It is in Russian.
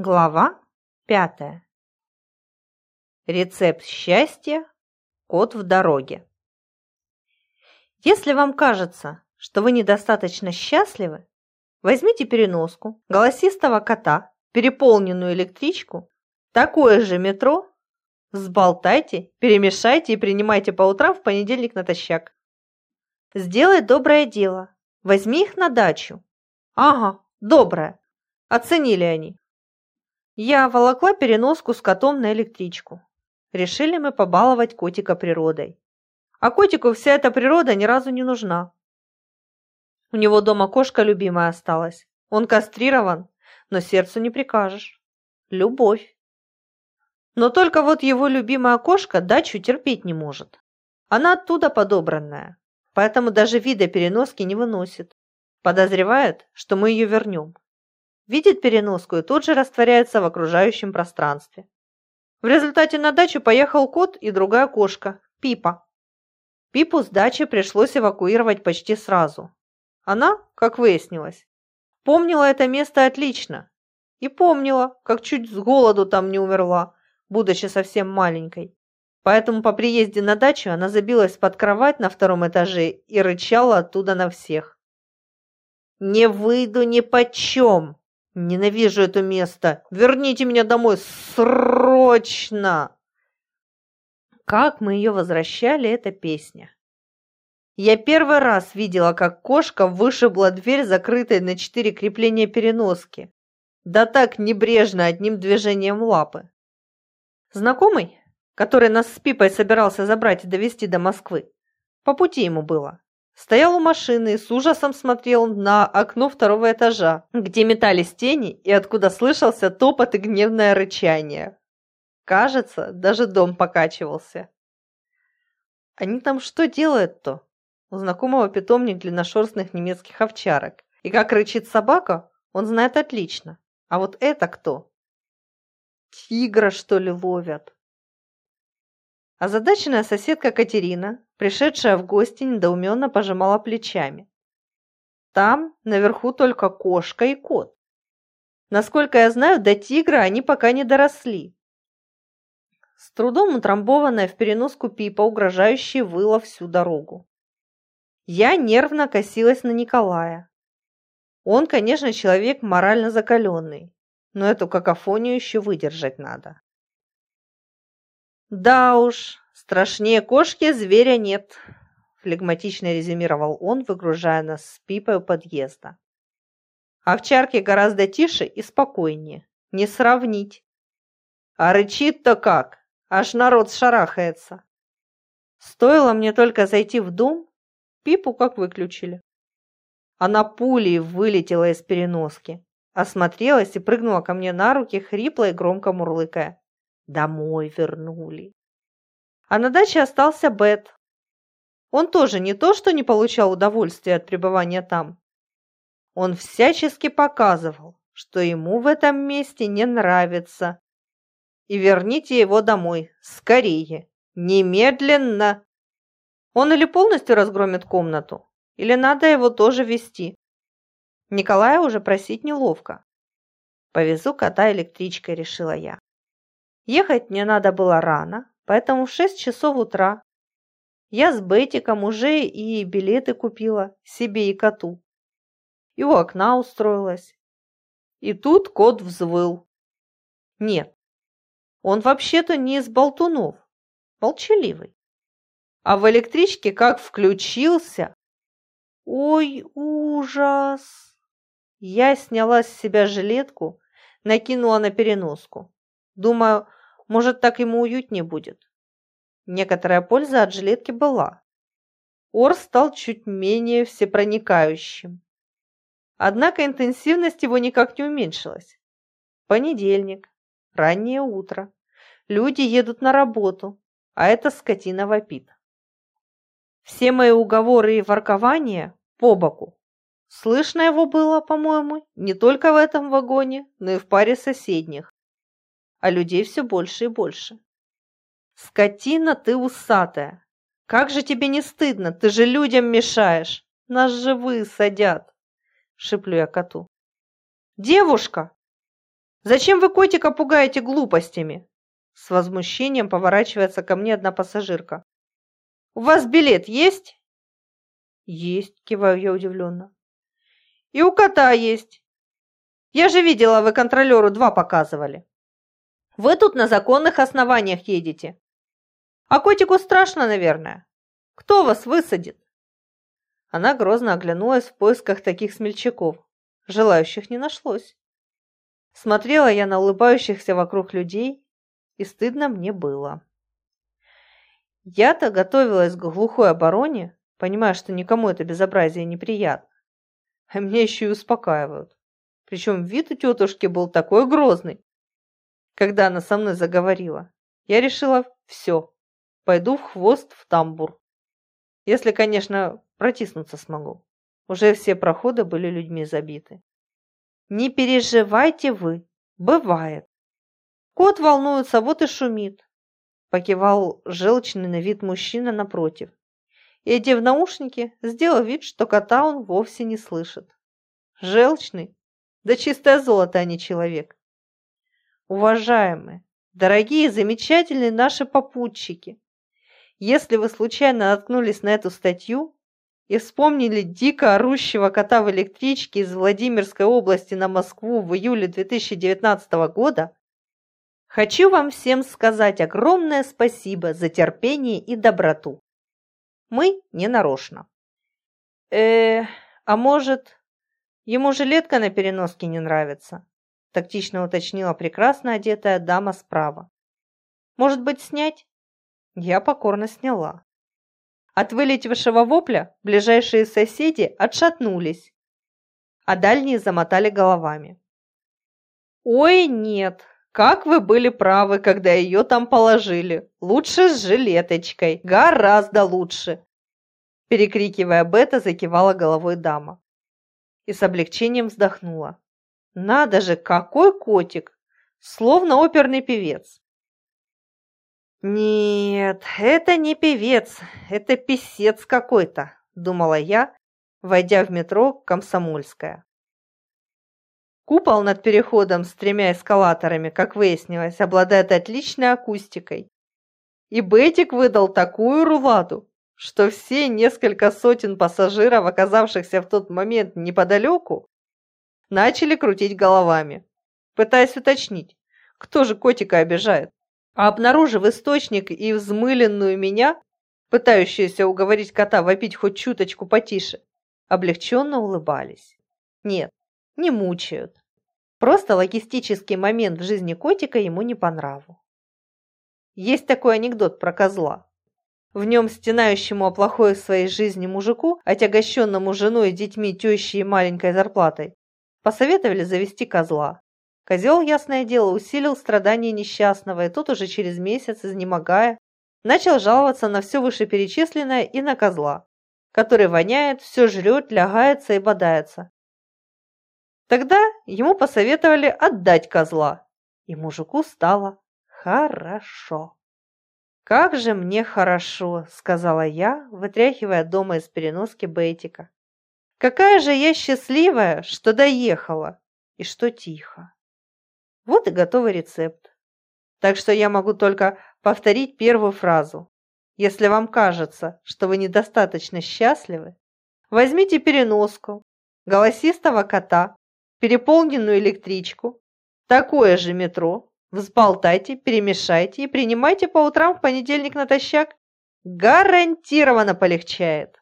Глава пятая. Рецепт счастья – кот в дороге. Если вам кажется, что вы недостаточно счастливы, возьмите переноску, голосистого кота, переполненную электричку, такое же метро, взболтайте, перемешайте и принимайте по утрам в понедельник натощак. Сделай доброе дело, возьми их на дачу. Ага, доброе. Оценили они. Я волокла переноску с котом на электричку. Решили мы побаловать котика природой. А котику вся эта природа ни разу не нужна. У него дома кошка любимая осталась. Он кастрирован, но сердцу не прикажешь. Любовь. Но только вот его любимая кошка дачу терпеть не может. Она оттуда подобранная, поэтому даже вида переноски не выносит. Подозревает, что мы ее вернем видит переноску и тут же растворяется в окружающем пространстве. В результате на дачу поехал кот и другая кошка, Пипа. Пипу с дачи пришлось эвакуировать почти сразу. Она, как выяснилось, помнила это место отлично. И помнила, как чуть с голоду там не умерла, будучи совсем маленькой. Поэтому по приезде на дачу она забилась под кровать на втором этаже и рычала оттуда на всех. «Не выйду ни почем!» Ненавижу это место. Верните меня домой срочно. Как мы ее возвращали, эта песня. Я первый раз видела, как кошка вышибла дверь, закрытой на четыре крепления переноски. Да так небрежно одним движением лапы. Знакомый, который нас с Пипой собирался забрать и довести до Москвы, по пути ему было, стоял у машины и с ужасом смотрел на окно второго этажа, где метались тени и откуда слышался топот и гневное рычание. Кажется, даже дом покачивался. Они там что делают-то? У знакомого питомник длинношерстных немецких овчарок. И как рычит собака, он знает отлично. А вот это кто? Тигра, что ли, ловят? Озадаченная соседка Катерина, пришедшая в гости, недоуменно пожимала плечами. Там наверху только кошка и кот. Насколько я знаю, до тигра они пока не доросли. С трудом утрамбованная в переноску пипа, угрожающе выла всю дорогу. Я нервно косилась на Николая. Он, конечно, человек морально закаленный, но эту какофонию еще выдержать надо. «Да уж, страшнее кошки зверя нет», – флегматично резюмировал он, выгружая нас с Пипой у подъезда. «Овчарки гораздо тише и спокойнее, не сравнить. А рычит-то как, аж народ шарахается. Стоило мне только зайти в дом, Пипу как выключили. Она пулей вылетела из переноски, осмотрелась и прыгнула ко мне на руки, хрипло и громко мурлыкая. Домой вернули. А на даче остался Бет. Он тоже не то, что не получал удовольствия от пребывания там. Он всячески показывал, что ему в этом месте не нравится. И верните его домой, скорее, немедленно. Он или полностью разгромит комнату, или надо его тоже вести. Николая уже просить неловко. Повезу кота электричкой, решила я. Ехать мне надо было рано, поэтому в шесть часов утра я с Бетиком уже и билеты купила себе и коту. И у окна устроилась. И тут кот взвыл. Нет, он вообще-то не из болтунов, молчаливый. А в электричке как включился. Ой, ужас! Я сняла с себя жилетку, накинула на переноску. Думаю, может, так ему уютнее будет. Некоторая польза от жилетки была. Ор стал чуть менее всепроникающим. Однако интенсивность его никак не уменьшилась. Понедельник, раннее утро. Люди едут на работу, а эта скотина вопит. Все мои уговоры и воркования по боку. Слышно его было, по-моему, не только в этом вагоне, но и в паре соседних а людей все больше и больше. «Скотина ты усатая! Как же тебе не стыдно? Ты же людям мешаешь! Нас живы садят!» – шиплю я коту. «Девушка!» Зачем вы котика пугаете глупостями? С возмущением поворачивается ко мне одна пассажирка. У вас билет есть? Есть, киваю я удивленно. И у кота есть. Я же видела, вы контролеру два показывали. Вы тут на законных основаниях едете. А котику страшно, наверное. Кто вас высадит? Она грозно оглянулась в поисках таких смельчаков. Желающих не нашлось. Смотрела я на улыбающихся вокруг людей, и стыдно мне было. Я-то готовилась к глухой обороне, понимая, что никому это безобразие неприятно. А меня еще и успокаивают. Причем вид у тетушки был такой грозный. Когда она со мной заговорила, я решила все, пойду в хвост в тамбур. Если, конечно, протиснуться смогу. Уже все проходы были людьми забиты. Не переживайте вы, бывает. Кот волнуется, вот и шумит. Покивал желчный на вид мужчина напротив. И, одев наушники, сделал вид, что кота он вовсе не слышит. Желчный? Да чистое золото, а не человек. Уважаемые, дорогие, замечательные наши попутчики, если вы случайно наткнулись на эту статью и вспомнили дико орущего кота в электричке из Владимирской области на Москву в июле 2019 года, хочу вам всем сказать огромное спасибо за терпение и доброту. Мы не нарочно. Э, а может, ему жилетка на переноске не нравится? Тактично уточнила прекрасно одетая дама справа. Может быть, снять? Я покорно сняла. От вылетевшего вопля ближайшие соседи отшатнулись, а дальние замотали головами. «Ой, нет, как вы были правы, когда ее там положили. Лучше с жилеточкой, гораздо лучше!» Перекрикивая Бета, закивала головой дама. И с облегчением вздохнула. «Надо же, какой котик! Словно оперный певец!» «Нет, это не певец, это писец какой-то», – думала я, войдя в метро «Комсомольская». Купол над переходом с тремя эскалаторами, как выяснилось, обладает отличной акустикой. И Бетик выдал такую руладу, что все несколько сотен пассажиров, оказавшихся в тот момент неподалеку, начали крутить головами, пытаясь уточнить, кто же котика обижает. А обнаружив источник и взмыленную меня, пытающуюся уговорить кота вопить хоть чуточку потише, облегченно улыбались. Нет, не мучают. Просто логистический момент в жизни котика ему не по нраву. Есть такой анекдот про козла. В нем стенающему о плохой своей жизни мужику, отягощенному женой, детьми, тещей и маленькой зарплатой, посоветовали завести козла. Козел, ясное дело, усилил страдания несчастного, и тот уже через месяц, изнемогая, начал жаловаться на все вышеперечисленное и на козла, который воняет, все жрет, лягается и бодается. Тогда ему посоветовали отдать козла, и мужику стало хорошо. «Как же мне хорошо!» – сказала я, вытряхивая дома из переноски Бейтика. «Какая же я счастливая, что доехала и что тихо!» Вот и готовый рецепт. Так что я могу только повторить первую фразу. Если вам кажется, что вы недостаточно счастливы, возьмите переноску, голосистого кота, переполненную электричку, такое же метро, взболтайте, перемешайте и принимайте по утрам в понедельник натощак. Гарантированно полегчает.